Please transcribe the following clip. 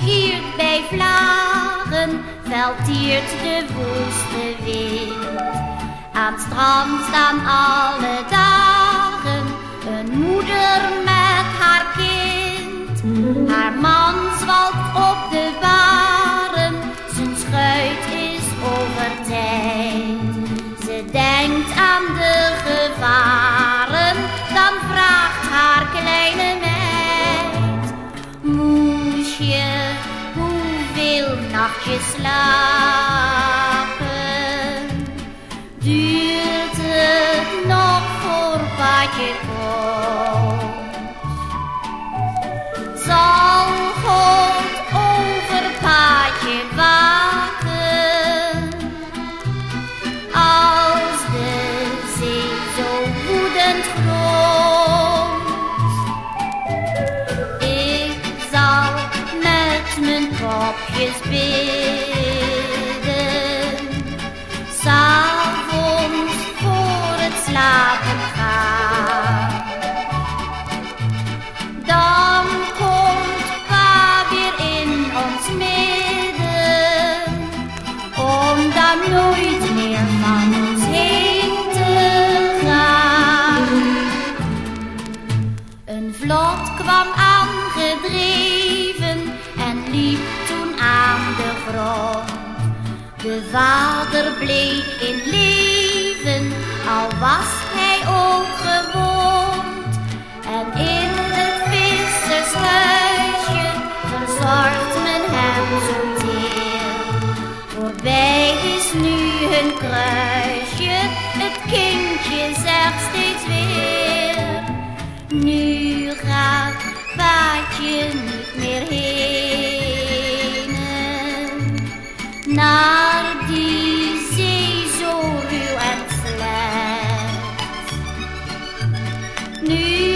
hier bij Vlagen veltiert de woeste wind. Aan het strand staan alle dagen een moeder nachtjes slapen? Duurt het nog voor paatje komt? Zal God over paatje waken? Als de zee zo woedend grond. Ik zal met mijn kopjes bidden. Slapen gaan. Dan komt pa weer in ons midden. Om dan nooit meer van ons heen te gaan. Een vlot kwam aangedreven en liep toen aan de grond. De vader bleek in leven, al was hij ook gewond. En in het vissershuisje verzorgt men hem zo teer. Voorbij is nu hun kruisje, het kindje zegt steeds weer. Nu gaat paatje niet meer heen Nu